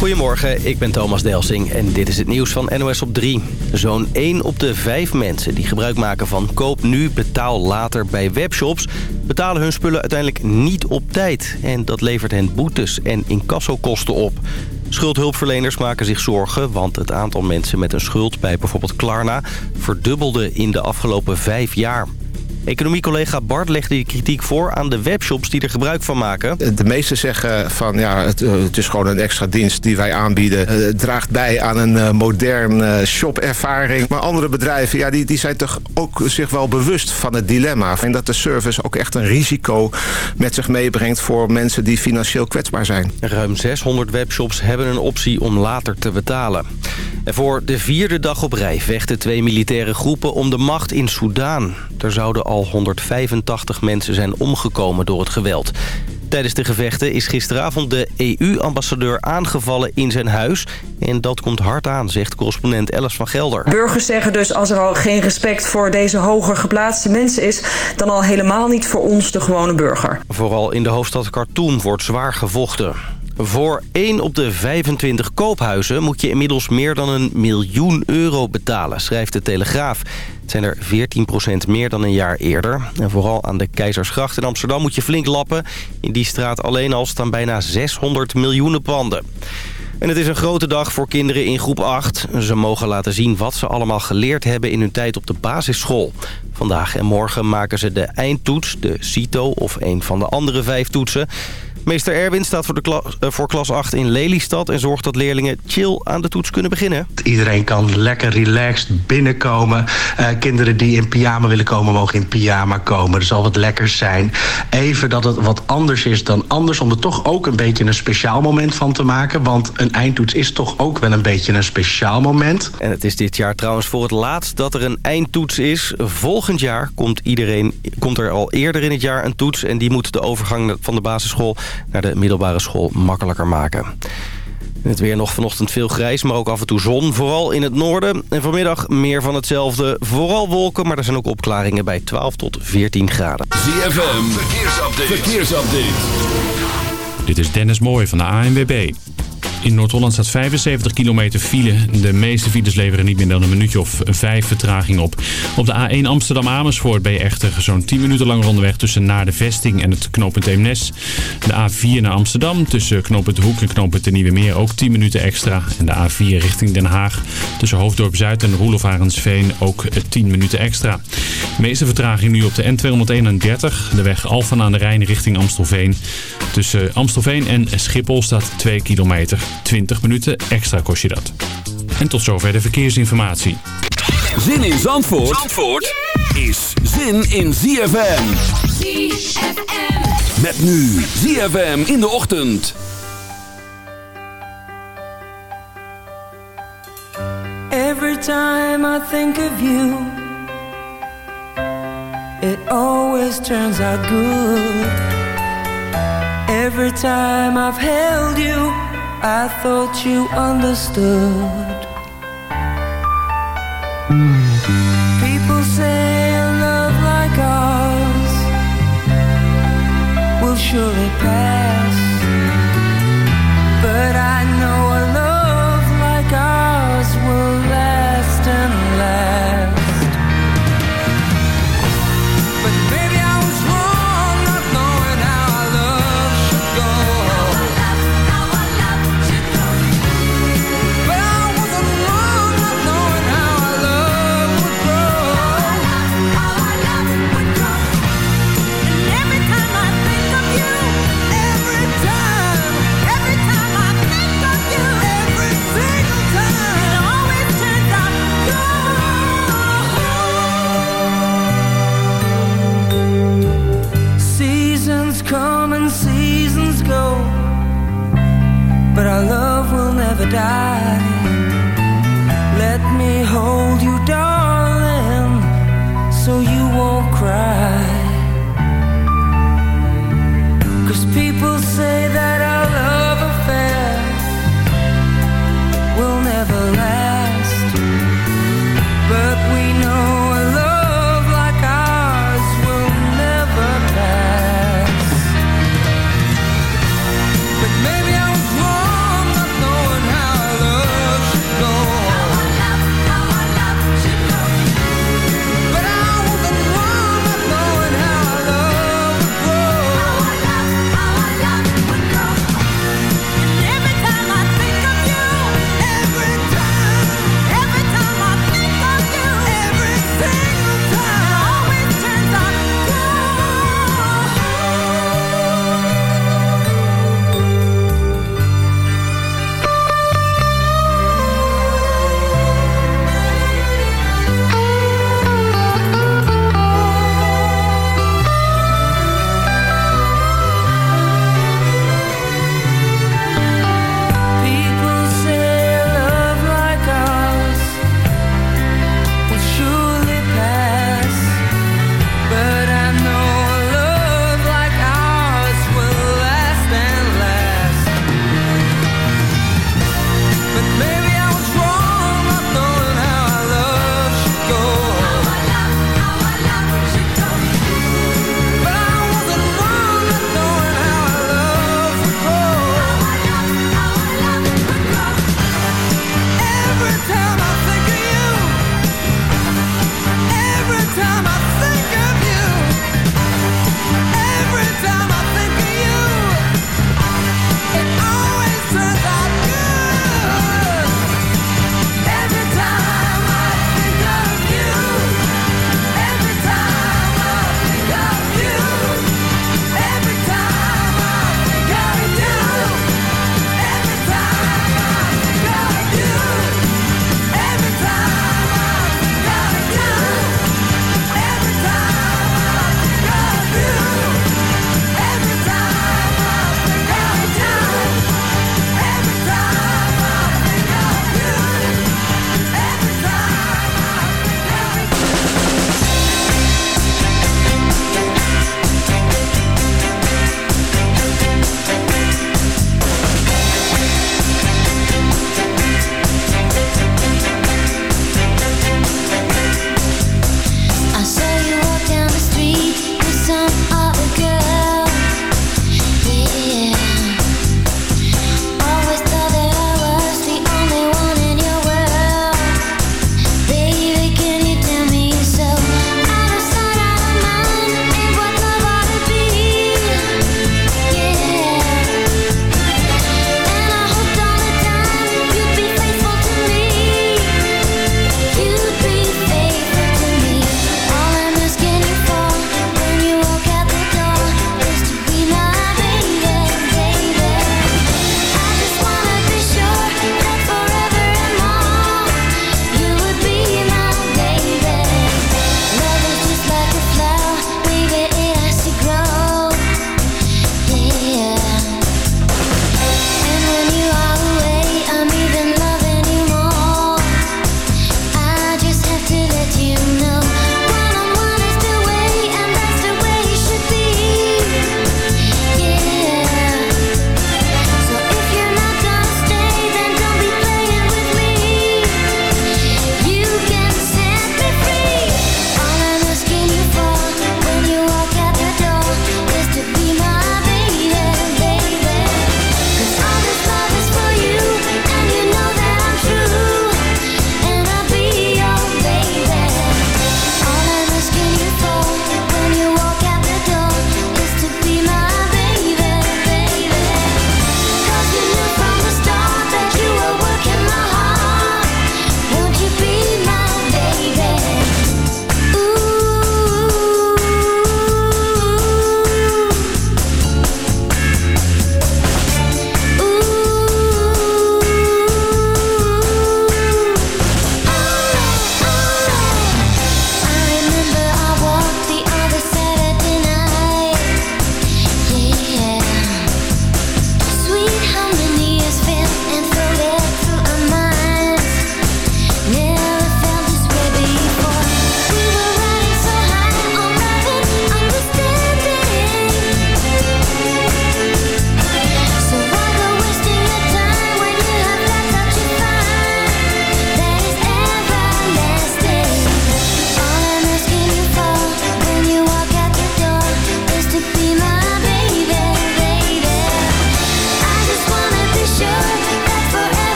Goedemorgen, ik ben Thomas Delsing en dit is het nieuws van NOS op 3. Zo'n 1 op de 5 mensen die gebruik maken van koop nu, betaal later bij webshops... betalen hun spullen uiteindelijk niet op tijd. En dat levert hen boetes en incassokosten op. Schuldhulpverleners maken zich zorgen, want het aantal mensen met een schuld bij bijvoorbeeld Klarna verdubbelde in de afgelopen vijf jaar. Economiecollega Bart legde die kritiek voor aan de webshops die er gebruik van maken. De meesten zeggen van ja, het, eh, het is gewoon een extra dienst die wij aanbieden. Eh, het draagt bij aan een uh, modern shopervaring. Maar andere bedrijven ja, die, die zijn toch ook zich wel bewust van het dilemma. En dat de service ook echt een risico met zich meebrengt voor mensen die financieel kwetsbaar zijn. Ruim 600 webshops hebben een optie om later te betalen. En voor de vierde dag op rij vechten twee militaire groepen om de macht in Soedan. Er zouden al 185 mensen zijn omgekomen door het geweld. Tijdens de gevechten is gisteravond de EU-ambassadeur aangevallen in zijn huis. En dat komt hard aan, zegt correspondent Ellis van Gelder. Burgers zeggen dus als er al geen respect voor deze hoger geplaatste mensen is... dan al helemaal niet voor ons, de gewone burger. Vooral in de hoofdstad Khartoum wordt zwaar gevochten. Voor 1 op de 25 koophuizen moet je inmiddels meer dan een miljoen euro betalen, schrijft de Telegraaf. Het zijn er 14% meer dan een jaar eerder. En vooral aan de Keizersgracht in Amsterdam moet je flink lappen. In die straat alleen al staan bijna 600 miljoenen panden. En het is een grote dag voor kinderen in groep 8. Ze mogen laten zien wat ze allemaal geleerd hebben in hun tijd op de basisschool. Vandaag en morgen maken ze de eindtoets, de CITO of een van de andere vijf toetsen. Meester Erwin staat voor, de klas, uh, voor klas 8 in Lelystad... en zorgt dat leerlingen chill aan de toets kunnen beginnen. Iedereen kan lekker relaxed binnenkomen. Uh, kinderen die in pyjama willen komen, mogen in pyjama komen. Er zal wat lekkers zijn. Even dat het wat anders is dan anders... om er toch ook een beetje een speciaal moment van te maken. Want een eindtoets is toch ook wel een beetje een speciaal moment. En het is dit jaar trouwens voor het laatst dat er een eindtoets is. Volgend jaar komt, iedereen, komt er al eerder in het jaar een toets... en die moet de overgang van de basisschool naar de middelbare school makkelijker maken. Het weer nog vanochtend veel grijs, maar ook af en toe zon. Vooral in het noorden. En vanmiddag meer van hetzelfde. Vooral wolken, maar er zijn ook opklaringen bij 12 tot 14 graden. ZFM, verkeersupdate. verkeersupdate. Dit is Dennis Mooij van de ANWB. In Noord-Holland staat 75 kilometer file. De meeste files leveren niet meer dan een minuutje of vijf vertraging op. Op de A1 Amsterdam-Amersfoort ben je echter zo'n 10 minuten langer onderweg tussen naar de vesting en het knooppunt Eemnes. De A4 naar Amsterdam tussen knooppunt Hoek en knooppunt de Nieuwe Meer ook 10 minuten extra. En de A4 richting Den Haag tussen Hoofddorp Zuid en Roelof Arendsveen ook 10 minuten extra. De meeste vertraging nu op de N231, de weg Alphen aan de Rijn richting Amstelveen. Tussen Amstelveen en Schiphol staat 2 kilometer. 20 minuten extra kost je dat. En tot zover de verkeersinformatie. Zin in Zandvoort, Zandvoort is zin in ZFM. ZFM. Met nu ZFM in de ochtend. Every time I think of you It always turns out good Every time I've held you I thought you understood. People say a love like ours Will surely pass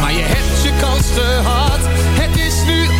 Maar je hebt je kans te hard. Het is nu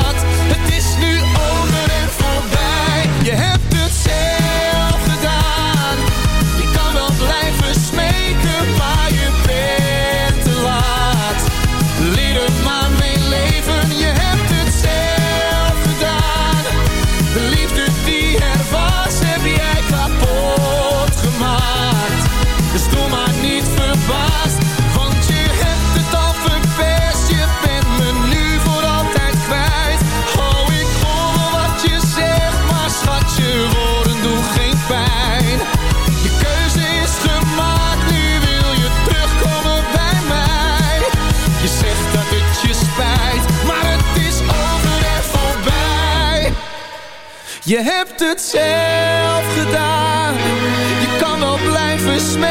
Je hebt het zelf gedaan. Je kan wel blijven.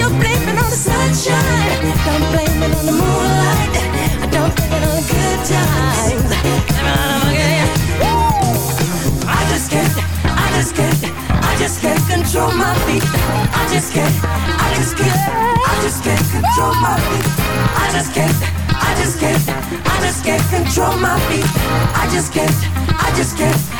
you blaming on the sunshine. Don't blame it on the moonlight. Don't blame it on the good times. Blame I just can't, I just can't, I just can't control my feet. I just can't, I just can't, I just can't control my feet. I just can't, I just can't, I just can't control my feet. I just can't, I just can't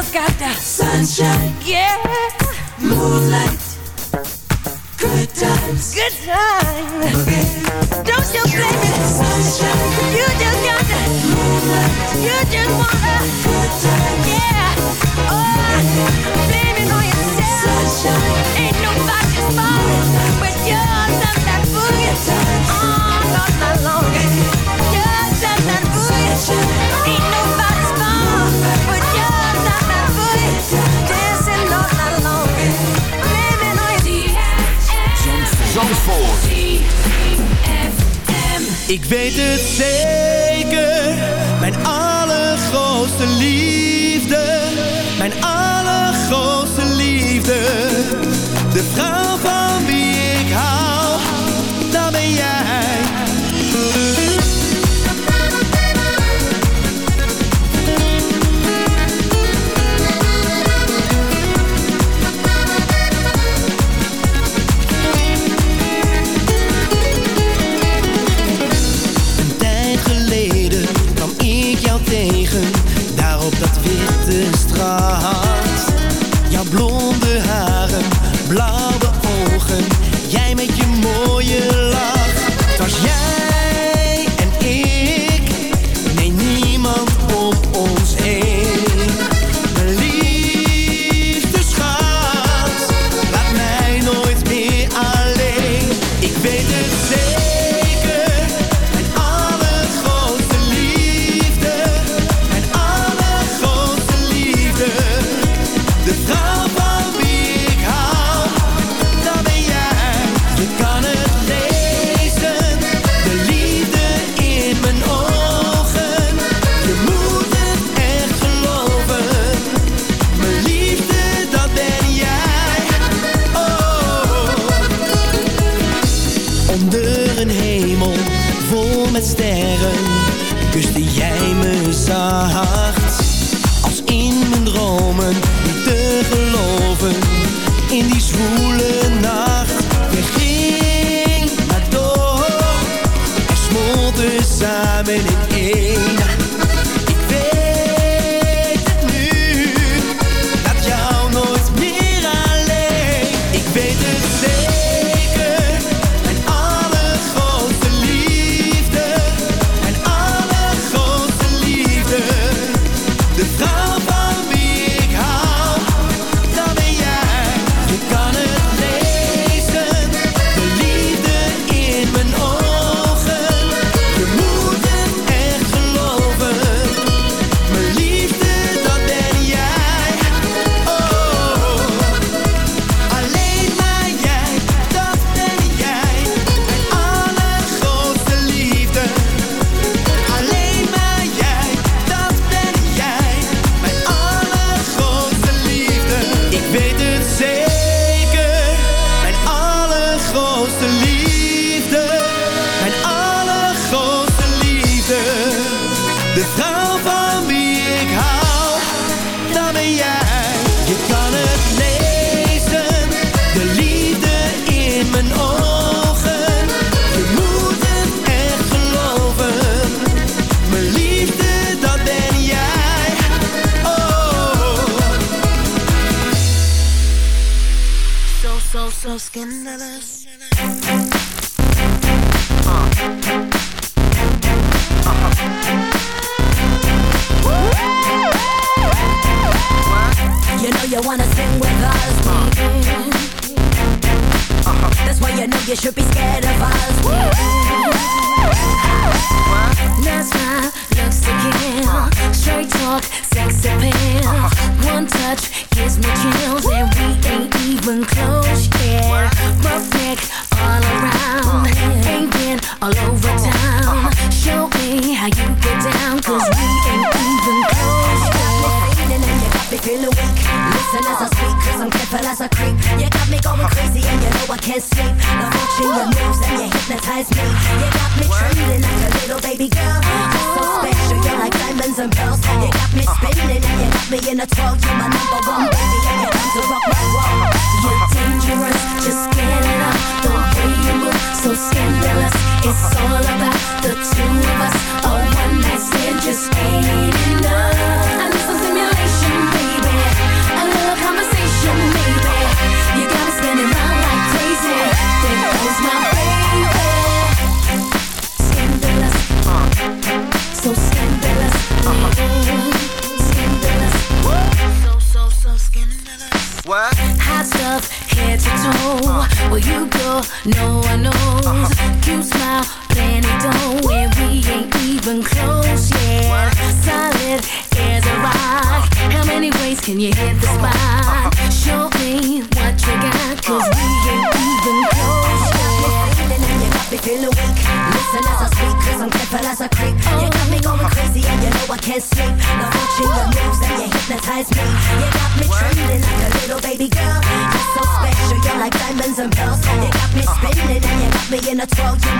just got the sunshine. to say scandalous. You know you wanna sing with us, uh-huh. That's why you know you should be. Scared. hypnotize me. You got me trembling like a little baby girl. You're so special, you're like diamonds and pearls. You got me spinning and you got me in a twirl. You're my number No Tell you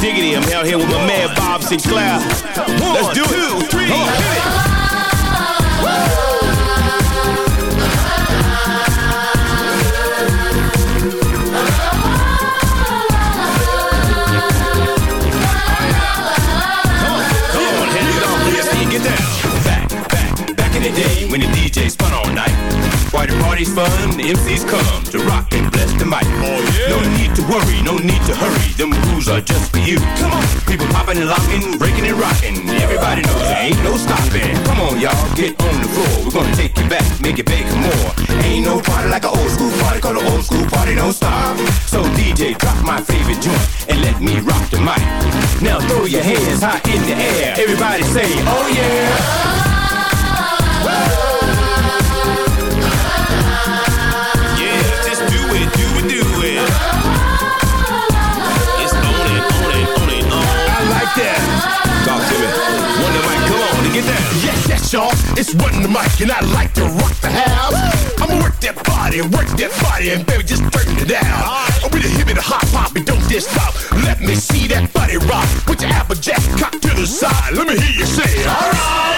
Diggity. I'm out here with my man Bob Sinclair. Mic. Now throw your hands high in the air. Everybody say, oh yeah. Yeah, just do it, do it, do it. It's on it, on it, on it, on. I like that. Talk to me. Wonder Mike, come on and get down. Yes, yes, y'all. It's one the mic, and I like to rock the house. I'ma work that body, work that body, and baby, just turn it down. I'm oh, the hip and the hop hop, and don't just stop. Let me see that body rock. Put your applejack cock to the side. Let me hear you say, alright.